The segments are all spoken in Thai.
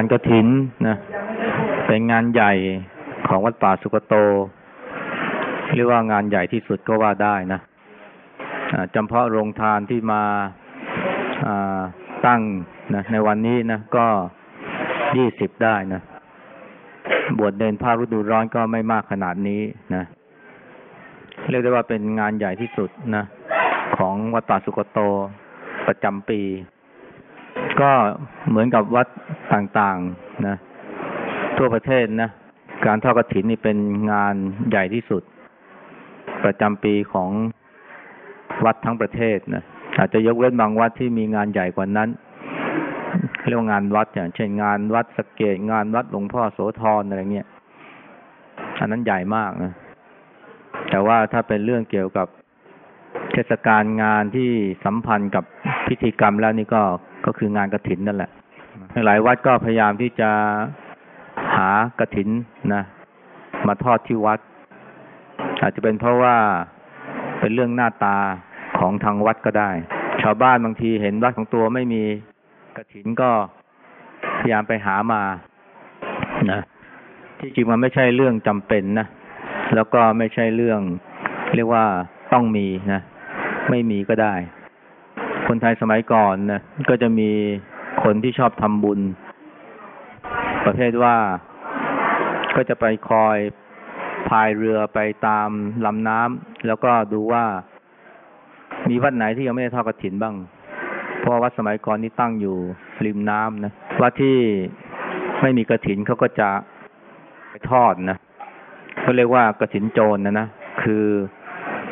านกระถินนะเป็นงานใหญ่ของวัดป่าสุกโต เรียกว่างานใหญ่ที่สุดก็ว่าได้นะจำเพาะโรงทานที่มาตั้งนะในวันนี้นะก็ยี่สิบได้นะ บวชเดินภาคฤดูร้อนก็ไม่มากขนาดนี้นะเรียกได้ว่าเป็นงานใหญ่ที่สุดนะ ของวัดป่าสุกโตประจำปี ก็เหมือนกับวัดต่างๆนะทั่วประเทศนะการทอดกระถินนี่เป็นงานใหญ่ที่สุด ประจำปีของวัดทั้งประเทศนะอาจจะยกเว้นบางวัดที่มีงานใหญ่กว่านั้น เรียกว่างานวัดอย่างเช่นงานวัดสเกตงานวัดหลวงพ่อโสธรอะไรเงี้ยอันนั้นใหญ่มากนะแต่ว่าถ้าเป็นเรื่องเกี่ยวกับ เทศกาลงานที่สัมพันธ์กับพิธีกรรมแล้วนี่ก็ก็คืองานกระถินนั่นแหละหลายวัดก็พยายามที่จะหากระถินนะมาทอดที่วัด อาจจะเป็นเพราะว่าเป็นเรื่องหน้าตาของทางวัดก็ได้ ชาวบ้านบางทีเห็นวัดของตัวไม่มีกระถินก็พยายามไปหามานะที่จริงมันไม่ใช่เรื่องจำเป็นนะแล้วก็ไม่ใช่เรื่องเรียกว่าต้องมีนะ ไม่มีก็ได้ คนไทยสมัยก่อนนะก็จะมีคนที่ชอบทำบุญ ประเภทว่าก็จะไปคอยพายเรือไปตามลำน้ำแล้วก็ดูว่ามีวัดไหนที่ยังไม่ได้ทอดกระถินบ้าง เพราะวัดสมัยก่อนนี้ตั้งอยู่ริมน้ำนะวัดที่ไม่มีกระถินเขาก็จะไปทอดนะเขาเรียกว่ากระถินโจรนะนะคือ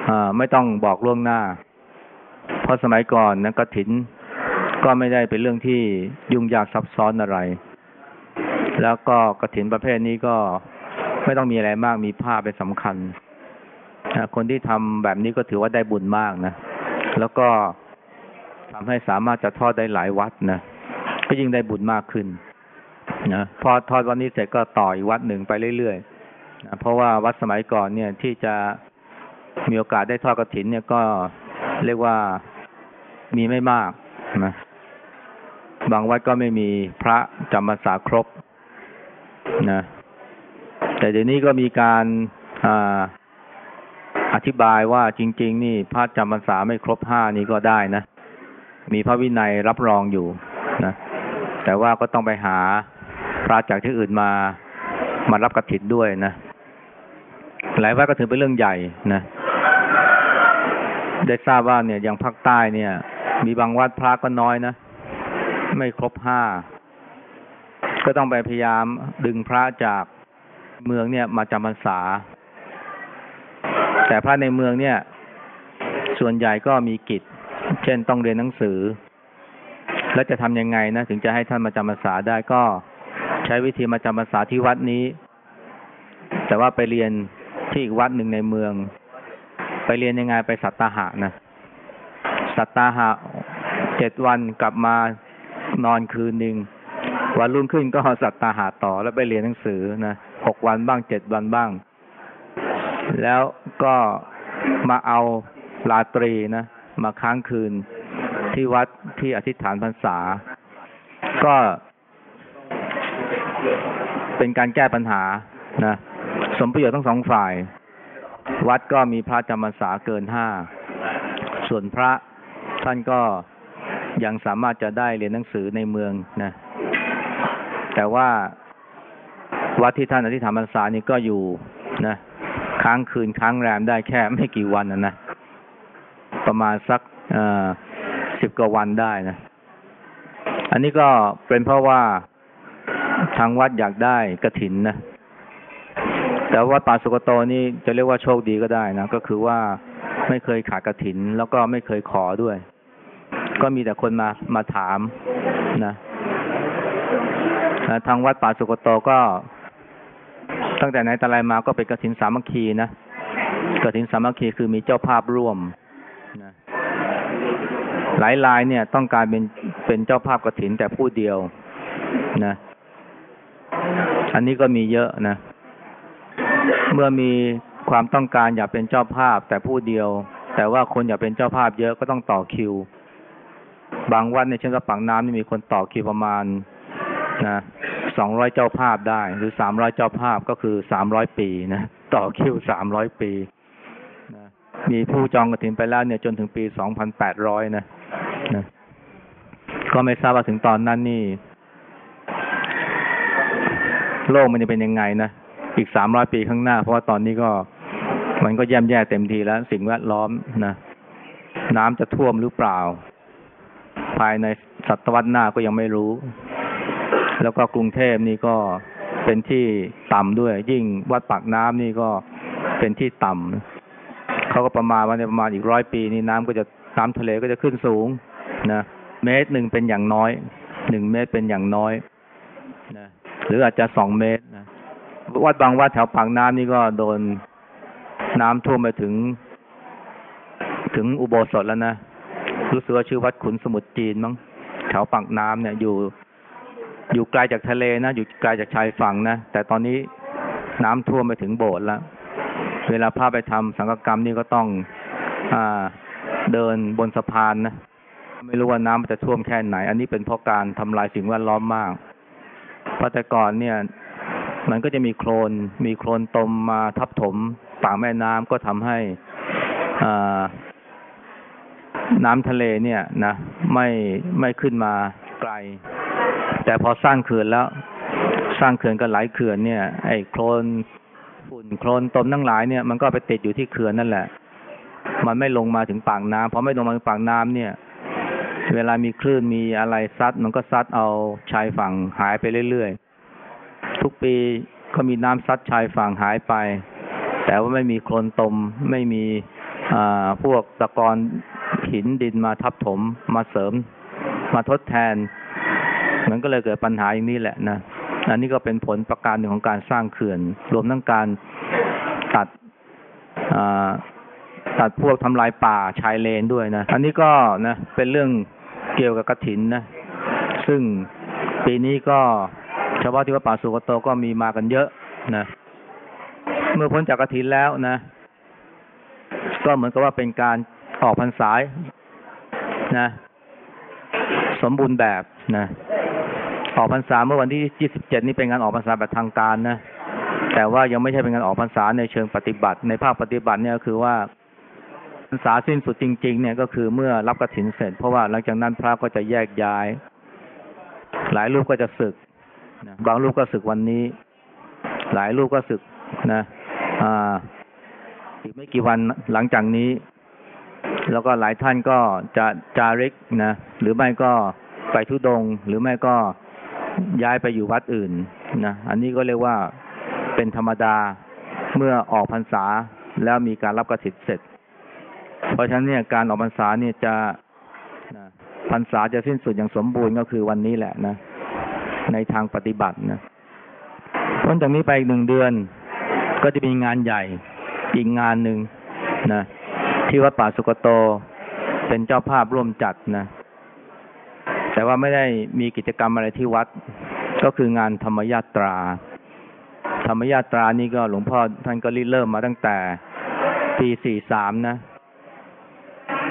อไม่ต้องบอกล่วงหน้า เพราะสมัยก่อนนะกระถินก็ไม่ได้เป็นเรื่องที่ยุ่งยากซับซ้อนอะไร แล้วก็กระถินประเภทนี้ก็ไม่ต้องมีอะไรมากมีผ้าเป็นสำคัญ คนที่ทำแบบนี้ก็ถือว่าได้บุญมากนะ แล้วก็ทำให้สามารถจะทอดได้หลายวัดนะ ก็ยิ่งได้บุญมากขึ้นนะพอทอดวันนี้เสร็จก็ต่ออีกวัดหนึ่งไปเรื่อยๆนะเพราะว่าวัดสมัยก่อนเนี่ยที่จะมีโอกาสได้ทอดกระถินเนี่ยก็ เรียกว่ามีไม่มากนะบางวัดก็ไม่มีพระจำพรรษาครบนะ แต่เดี๋ยวนี้ก็มีการออธิบายว่าจริง ๆ นี่พระจำพรรษาไม่ครบห้านี้ก็ได้นะ มีพระวินัยรับรองอยู่นะ แต่ว่าก็ต้องไปหาพระจากที่อื่นมามารับกระถินด้วยนะ หลายวัดก็ถือเป็นเรื่องใหญ่นะ ได้ทราบว่าเนี่ยอย่างภาคใต้เนี่ย มีบางวัดพระก็น้อยนะ ไม่ครบห้า ก็ต้องไปพยายามดึงพระจากเมืองเนี่ยมาจำพรรษา แต่พระในเมืองเนี่ย ส่วนใหญ่ก็มีกิจ เช่นต้องเรียนหนังสือ แล้วจะทำยังไงนะ ถึงจะให้ท่านมาจำพรรษาได้ก็ใช้วิธีมาจำพรรษาที่วัดนี้ แต่ว่าไปเรียนที่อีกวัดหนึ่งในเมือง ไปเรียนยังไงไปสัตตาหะนะ สัตตาหะเจ็ดวันกลับมานอนคืนหนึ่งวันรุ่งขึ้นก็สัตตาหะต่อแล้วไปเรียนหนังสือนะหกวันบ้างเจ็ดวันบ้าง แล้วก็มาเอาลาตรีนะ มาค้างคืนที่วัดที่อธิษฐานพรรษา ก็เป็นการแก้ปัญหานะ สมประโยชน์ทั้งสองฝ่าย วัดก็มีพระจำพรรษาเกินห้า ส่วนพระท่านก็ยังสามารถจะได้เรียนหนังสือในเมืองนะ แต่ว่าวัดที่ท่านอธิษฐานพรรษานี่ก็อยู่นะ ค้างคืนค้างแรมได้แค่ไม่กี่วันนะนะ ประมาณสักสิบกว่าวันได้นะ อันนี้ก็เป็นเพราะว่าทางวัดอยากได้กระถินนะ แต่ว่าป่าสุกโตนี่จะเรียกว่าโชคดีก็ได้นะ ก็คือว่าไม่เคยขาดกระถิน แล้วก็ไม่เคยขอด้วย ก็มีแต่คนมามาถามนะทางวัดป่าสุกโตก็ ตั้งแต่ไหนแต่ไรมาก็เป็นกฐินสามัคคีนะกฐินสามัคคีคือมีเจ้าภาพร่วมนะหลายรายเนี่ยต้องการเป็นเป็นเจ้าภาพกฐินแต่ผู้เดียวนะ อันนี้ก็มีเยอะนะ เมื่อมีความต้องการอยากเป็นเจ้าภาพแต่ผู้เดียว แต่ว่าคนอยากเป็นเจ้าภาพเยอะก็ต้องต่อคิว บางวันในเช่นกระปังน้ำนี่มีคนต่อคิวประมาณนะสองร้อยเจ้าภาพได้ หรือสามร้อยเจ้าภาพก็คือสามร้อยปีนะต่อคิวสามร้อยปีนะมีผู้จองกระถินไปแล้วเนี่ยจนถึงปีสองพันแปดร้อยนะนะก็ไม่ทราบว่าถึงตอนนั้นนี่ โลกมันจะเป็นยังไงนะ อีกสามร้อยปีข้างหน้า เพราะว่าตอนนี้ก็มันก็แย่มแย่เต็มทีแล้ว สิ่งแวดล้อมนะน้ำจะท่วมหรือเปล่า ภายในศตวรรษหน้าก็ยังไม่รู้ แล้วก็กรุงเทพนี่ก็เป็นที่ต่ำด้วย ยิ่งวัดปากน้ำนี่ก็เป็นที่ต่ำเขาก็ประมาณว่าในประมาณอีกร้อยปีนี้น้ำก็จะน้ำทะเลก็จะขึ้นสูงนะเมตรหนึ่งเป็นอย่างน้อยหนึ่งเมตรเป็นอย่างน้อยนะหรืออาจจะสองเมตร วัดบางวัดแถวปากน้ำนี่ก็โดนน้ำท่วมไปถึง ถึงอุโบสถแล้วนะรู้สึกว่าชื่อวัดขุนสมุทรจีนมั้งแถวปากน้ำเนี่ยอยู่ อยู่ไกลจากทะเลนะอยู่ไกลจากชายฝั่งนะแต่ตอนนี้น้ำท่วมไปถึงโบสถ์แล้วเวลาพาไปทำสังฆกรรมนี่ก็ต้องอ่าเดินบนสะพานนะไม่รู้ว่าน้ำมันจะท่วมแค่ไหน อันนี้เป็นเพราะการทำลายสิ่งแวดล้อมมากเพราะแต่ก่อนเนี่ย มันก็จะมีโคลนมีโคลนตมมาทับถมปากแม่น้ำก็ทำให้อ่าน้ำทะเลเนี่ยนะไม่ไม่ขึ้นมาไกล แต่พอสร้างเขื่อนแล้ว สร้างเขื่อนกันหลายเขื่อนเนี่ย ไอ้โคลนฝุ่นโคลนตมทั้งหลายเนี่ยมันก็ไปติดอยู่ที่เขื่อนนั่นแหละ มันไม่ลงมาถึงปากน้ำพอไม่ลงมาถึงปากน้ำเนี่ย เวลามีคลื่นมีอะไรซัด มันก็ซัดเอาชายฝั่งหายไปเรื่อยๆ ทุกปีก็มีน้ำซัดชายฝั่งหายไป แต่ว่าไม่มีโคลนตม ไม่มีพวกตะกอนหินดินมาทับถมมาเสริม มาทดแทน มันก็เลยเกิดปัญหาอย่างนี้แหละนะอันนี้ก็เป็นผลประการหนึ่งของการสร้างเขื่อน รวมทั้งการตัดตัดพวกทำลายป่าชายเลนด้วยนะ อันนี้ก็นะเป็นเรื่องเกี่ยวกับกระถินนะ ซึ่งปีนี้ก็ ชาวบ้านที่วัดป่าสุกโตก็มีมากันเยอะนะ เมื่อพ้นจากกระถินแล้วนะ ก็เหมือนกับว่าเป็นการออกพรรษานะ สมบูรณ์แบบนะ ออกพรรษาเมื่อวันที่27นี่เป็นงานออกพรรษาแบบทางการนะ แต่ว่ายังไม่ใช่เป็นงานออกพรรษาในเชิงปฏิบัติ ในภาคปฏิบัติเนี่ยก็คือว่าพรรษาสิ้นสุดจริง ๆ เนี่ยก็คือเมื่อรับกฐินเสร็จ เพราะว่าหลังจากนั้นพระก็จะแยกย้าย หลายรูปก็จะศึก นะบางรูปก็ศึกวันนี้ หลายรูปก็ศึกนะอ่าอีกไม่กี่วันหลังจากนี้ แล้วก็หลายท่านก็จะจาริกนะหรือไม่ก็ไปทุดง หรือไม่ก็ย้ายไปอยู่วัดอื่นนะอันนี้ก็เรียกว่าเป็นธรรมดาเมื่อออกพรรษาแล้วมีการรับกฐินเสร็จ เพราะฉะนั้นเนี่ยการออกพรรษาเนี่ยจะพรรษาจะสิ้นสุดอย่างสมบูรณ์ก็คือวันนี้แหละนะ ในทางปฏิบัตินะพ้นจากนี้ไปอีกหนึ่งเดือน ก็จะมีงานใหญ่อีกงานหนึ่งนะที่วัดป่าสุกโตเป็นเจ้าภาพร่วมจัดนะ แต่ว่าไม่ได้มีกิจกรรมอะไรที่วัด ก็คืองานธรรมยาตรา ธรรมยาตรานี่ก็หลวงพ่อท่านก็ริเริ่มมาตั้งแต่ปีสี่สามนะ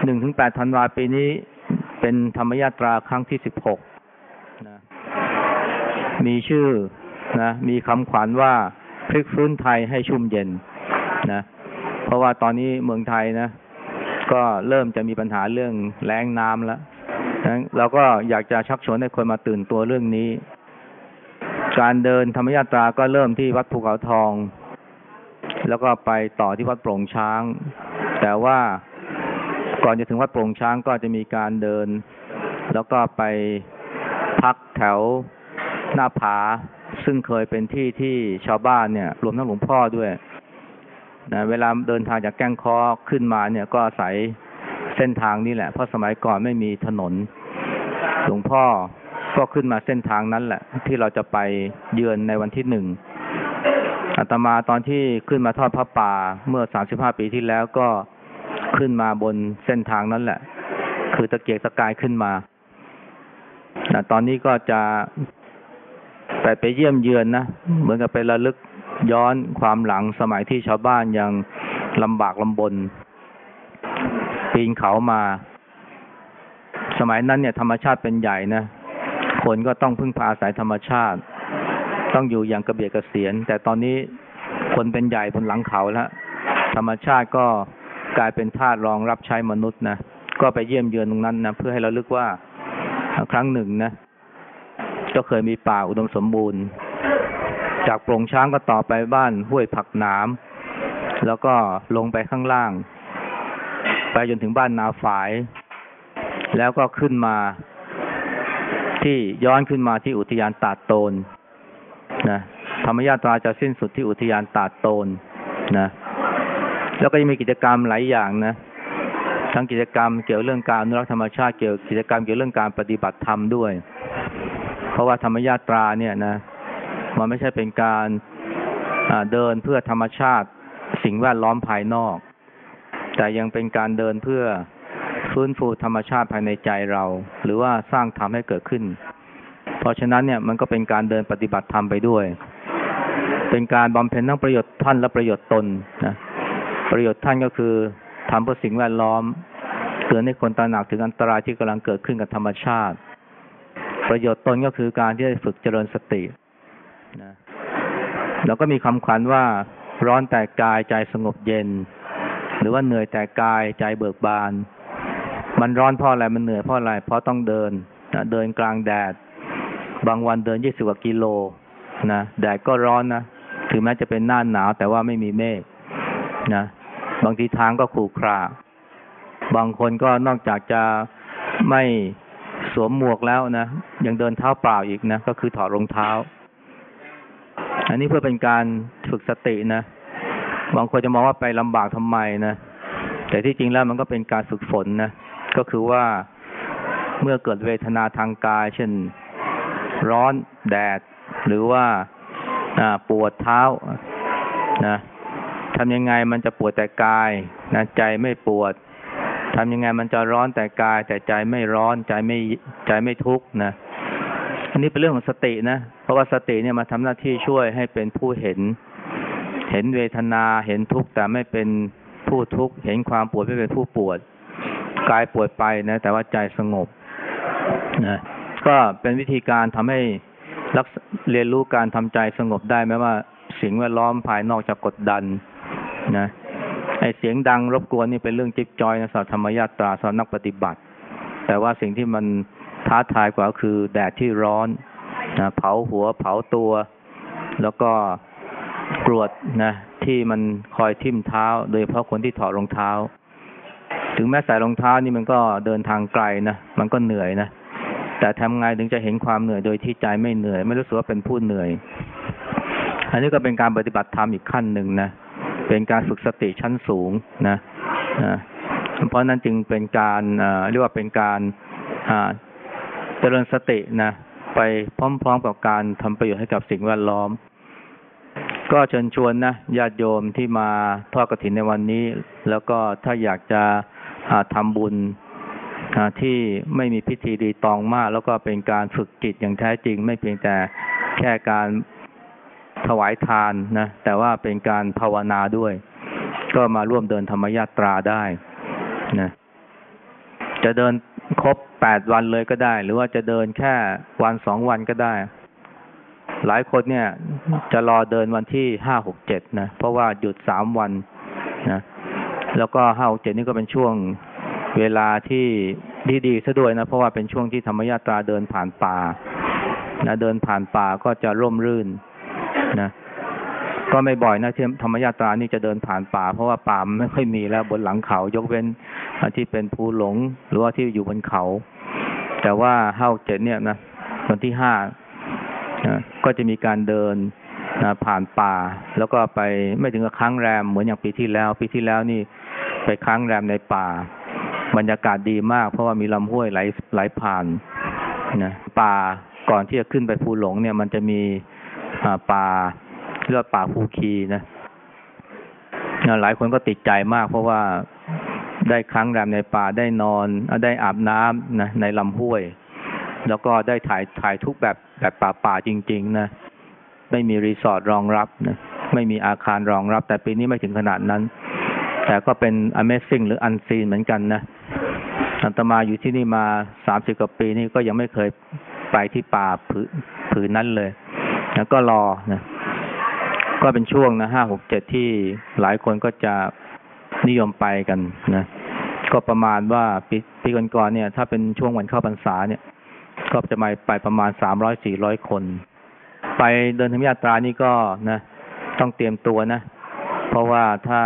หนึ่งถึงแปดธันวาปีนี้เป็นธรรมยาตราครั้งที่สิบหก มีชื่อนะมีคำขวัญว่าพลิกฟื้นไทยให้ชุ่มเย็นนะเพราะว่าตอนนี้เมืองไทยนะ ก็เริ่มจะมีปัญหาเรื่องแล้งน้ำแล้วเราก็อยากจะชักชวนให้คนมาตื่นตัวเรื่องนี้ การเดินธรรมยาตราก็เริ่มที่วัดภูเขาทอง แล้วก็ไปต่อที่วัดโปร่งช้าง แต่ว่าก่อนจะถึงวัดโปร่งช้างก็จะมีการเดิน แล้วก็ไปพักแถว หน้าผา ซึ่งเคยเป็นที่ที่ชาวบ้านเนี่ย รวมทั้งหลวงพ่อด้วยนะเวลาเดินทางจากแก้งคอขึ้นมาเนี่ยก็อาศัยเส้นทางนี้แหละ เพราะสมัยก่อนไม่มีถนน หลวงพ่อก็ขึ้นมาเส้นทางนั้นแหละ ที่เราจะไปเยือนในวันที่หนึ่งอาตมาตอนที่ขึ้นมาทอดพระป่าเมื่อสามสิบห้าปีที่แล้วก็ขึ้นมาบนเส้นทางนั้นแหละ คือตะเกียกตะกายขึ้นมา ตอนนี้ก็จะ ไปไปเยี่ยมเยือนนะ เหมือนกับไประลึกย้อนความหลังสมัยที่ชาวบ้านยังลำบากลำบน ปีนเขามา สมัยนั้นเนี่ยธรรมชาติเป็นใหญ่นะ คนก็ต้องพึ่งพาอาศัยธรรมชาติ ต้องอยู่อย่างกระเบียดกระเสียน แต่ตอนนี้คนเป็นใหญ่บนหลังเขาแล้วธรรมชาติก็กลายเป็นธาตุรองรับใช้มนุษย์นะ ก็ไปเยี่ยมเยือนตรงนั้นนะ เพื่อให้เราลึกว่าครั้งหนึ่งนะ ก็เคยมีป่าอุดมสมบูรณ์ จากโปร่งช้างก็ต่อไปบ้านห้วยผักหนามแล้วก็ลงไปข้างล่าง ไปจนถึงบ้านนาฝาย แล้วก็ขึ้นมาที่ย้อนขึ้นมาที่อุทยานตาดโตนนะธรรมญาตราจะสิ้นสุดที่อุทยานตาดโตนนะแล้วก็ยังมีกิจกรรมหลายอย่างนะ ทั้งกิจกรรมเกี่ยวเรื่องการอนุรักษ์ธรรมชาติเกี่ยวกิจกรรมเกี่ยวเรื่องการปฏิบัติธรรมด้วย เพราะว่าธรรมญาตราเนี่ยนะ มันไม่ใช่เป็นการเดินเพื่อธรรมชาติสิ่งแวดล้อมภายนอก แต่ยังเป็นการเดินเพื่อฟื้นฟูธรรมชาติภายในใจเรา หรือว่าสร้างธรรมให้เกิดขึ้น เพราะฉะนั้นเนี่ยมันก็เป็นการเดินปฏิบัติธรรมไปด้วย เป็นการบำเพ็ญทั้งประโยชน์ท่านและประโยชน์ตนนะประโยชน์ท่านก็คือทำเพื่อสิ่งแวดล้อมเตือนให้คนตระหนักถึงอันตรายที่กำลังเกิดขึ้นกับธรรมชาติ ประโยชน์ตนก็คือการที่ได้ฝึกเจริญสตินะแล้วก็มีคำขวัญว่าร้อนแต่กายใจสงบเย็น หรือว่าเหนื่อยแต่กายใจเบิกบาน มันร้อนเพราะอะไรมันเหนื่อยเพราะอะไรเพราะต้องเดินนะเดินกลางแดด บางวันเดินยี่สิบกว่ากิโลนะแดดก็ร้อนนะถึงแม้จะเป็นหน้าหนาวแต่ว่าไม่มีเมฆนะบางทีทางก็ขรุขระบางคนก็นอกจากจะไม่ สวมหมวกแล้วนะ ยังเดินเท้าเปล่าอีกนะ ก็คือถอดรองเท้า อันนี้เพื่อเป็นการฝึกสตินะบางคนจะมองว่าไปลำบากทำไมนะ แต่ที่จริงแล้วมันก็เป็นการฝึกฝนนะ ก็คือว่าเมื่อเกิดเวทนาทางกาย เช่นร้อนแดด หรือว่าปวดเท้านะทำยังไงมันจะปวดแต่กายนะใจไม่ปวด ทำยังไงมันจะร้อนแต่กาย แต่ใจไม่ร้อนใจไม่ใจไม่ทุกข์นะอันนี้เป็นเรื่องของสตินะ เพราะว่าสติเนี่ยมาทำหน้าที่ช่วยให้เป็นผู้เห็น เห็นเวทนาเห็นทุกข์แต่ไม่เป็นผู้ทุกข์เห็นความปวดไม่เป็นผู้ปวดกายปวดไปนะ แต่ว่าใจสงบนะก็เป็นวิธีการทำให้รักเรียนรู้การทำใจสงบได้แม้ว่าสิ่งแวดล้อมภายนอกจะกดดันนะ ไอเสียงดังรบกวนนี่เป็นเรื่องจิ๊บจอยนะสำหรับธรรมญาตราสำหรับนักปฏิบัติ แต่ว่าสิ่งที่มันท้าทายกว่าคือแดดที่ร้อนนะเผาหัวเผาตัว แล้วก็กรวดนะที่มันคอยทิ่มเท้า โดยเฉพาะคนที่ถอดรองเท้า ถึงแม้ใส่รองเท้านี่มันก็เดินทางไกลนะมันก็เหนื่อยนะแต่ทำไงถึงจะเห็นความเหนื่อยโดยที่ใจไม่เหนื่อย ไม่รู้สึกว่าเป็นผู้เหนื่อย อันนี้ก็เป็นการปฏิบัติธรรมอีกขั้นหนึ่งนะ เป็นการฝึกสติชั้นสูงนะนะเพราะนั้นจึงเป็นการเรียกว่าเป็นการเจริญสตินะไปพร้อมๆกับการทำประโยชน์ให้กับสิ่งแวดล้อม ก็เชิญชวนนะญาติโยมที่มาทอดกระถินในวันนี้ แล้วก็ถ้าอยากจะทำบุญที่ไม่มีพิธีดีตองมาก แล้วก็เป็นการฝึกจิตอย่างแท้จริง ไม่เพียงแต่แค่การ ถวายทานนะแต่ว่าเป็นการภาวนาด้วย ก็มาร่วมเดินธรรมยาตราได้นะจะเดินครบแปดวันเลยก็ได้ หรือว่าจะเดินแค่วันสองวันก็ได้ หลายคนเนี่ย จะรอเดินวันที่ห้าหกเจ็ดนะ เพราะว่าหยุดสามวันนะแล้วก็ห้าหกเจ็ดนี่ก็เป็นช่วงเวลาที่ดีๆซะด้วยนะ เพราะว่าเป็นช่วงที่ธรรมยาตราเดินผ่านป่านะเดินผ่านป่าก็จะร่มรื่น นะก็ไม่บ่อยนะที่ธรรมยาตรานี่จะเดินผ่านป่า เพราะว่าป่าไม่ค่อยมีแล้วบนหลังเขา ยกเว้นที่เป็นภูหลง หรือว่าที่อยู่บนเขา แต่ว่าห้าเจ็ดเนี่ยนะวันที่ห้าก็จะมีการเดินนะผ่านป่า แล้วก็ไปไม่ถึงกับค้างแรมเหมือนอย่างปีที่แล้ว ปีที่แล้วนี่ไปค้างแรมในป่า บรรยากาศดีมาก เพราะว่ามีลำห้วยไหลไหลผ่านนะป่าก่อนที่จะขึ้นไปภูหลงเนี่ยมันจะมี ป่าเรียกป่าภูคีนะหลายคนก็ติดใจมาก เพราะว่าได้ครั้งแรมในป่าได้นอนได้อาบน้ำนะในลำห้วย แล้วก็ได้ถ่ายถ่ายทุกแบบแบบป่าป่าจริง ๆ นะไม่มีรีสอร์ทรองรับนะไม่มีอาคารรองรับ แต่ปีนี้ไม่ถึงขนาดนั้น แต่ก็เป็น Amazing หรืออันซีนเหมือนกันนะอัตมาอยู่ที่นี่มาสามสิบกว่าปีนี่ก็ยังไม่เคยไปที่ป่าผืนนั้นเลย นะก็รอนะก็เป็นช่วงนะห้าหกเจ็ดที่หลายคนก็จะนิยมไปกันนะ ก็ประมาณว่าปีปีก่อนๆเนี่ย ถ้าเป็นช่วงวันเข้าพรรษาเนี่ย ก็จะมาไปประมาณสามร้อยสี่ร้อยคน ไปเดินธรรมยาตรานี่ก็นะ ต้องเตรียมตัวนะ เพราะว่าถ้า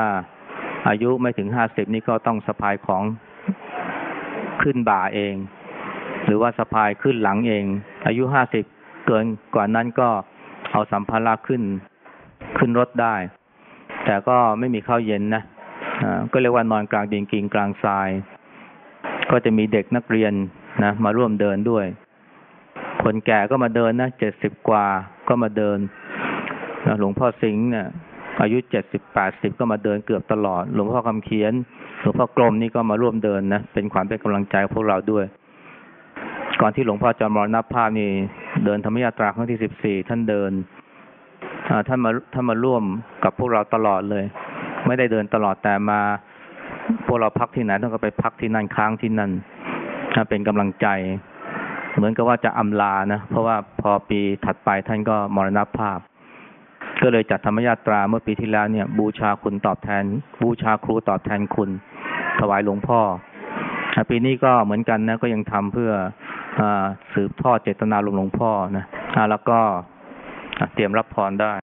อายุไม่ถึงห้าสิบนี่ก็ต้องสะพายของขึ้นบ่าเอง หรือว่าสะพายขึ้นหลังเอง อายุห้าสิบเกินกว่านั้นก็ เอาสัมภาระขึ้นขึ้นรถได้ แต่ก็ไม่มีข้าวเย็นนะอ่าก็เรียกว่านอนกลางดินกินกลางทราย ก็จะมีเด็กนักเรียนนะมาร่วมเดินด้วย คนแก่ก็มาเดินนะเจ็ดสิบกว่าก็มาเดินนะหลวงพ่อสิงห์เนี่ยอายุเจ็ดสิบแปดสิบก็มาเดินเกือบตลอด หลวงพ่อคำเขียน หลวงพ่อกรมนี่ก็มาร่วมเดินนะ เป็นขวัญเป็นกำลังใจพวกเราด้วย ก่อนที่หลวงพ่อจะมรณภาพนี่เดินธรรมยาตราครั้งที่สิบสี่ท่านเดินท่านมาท่านมาร่วมกับพวกเราตลอดเลย ไม่ได้เดินตลอดแต่มาพวกเราพักที่ไหนท่านก็ไปพักที่นั่นค้างที่นั่นเป็นกำลังใจ เหมือนกับว่าจะอำลานะ เพราะว่าพอปีถัดไปท่านก็มรณภาพ ก็เลยจัดธรรมยาตราเมื่อปีที่แล้วเนี่ย บูชาคุณตอบแทน บูชาครูตอบแทนคุณ ถวายหลวงพ่อปีนี้ก็เหมือนกันนะก็ยังทำเพื่อ สืบทอดเจตนารมหลวงพ่อนะอะแล้วก็เตรียมรับพรได้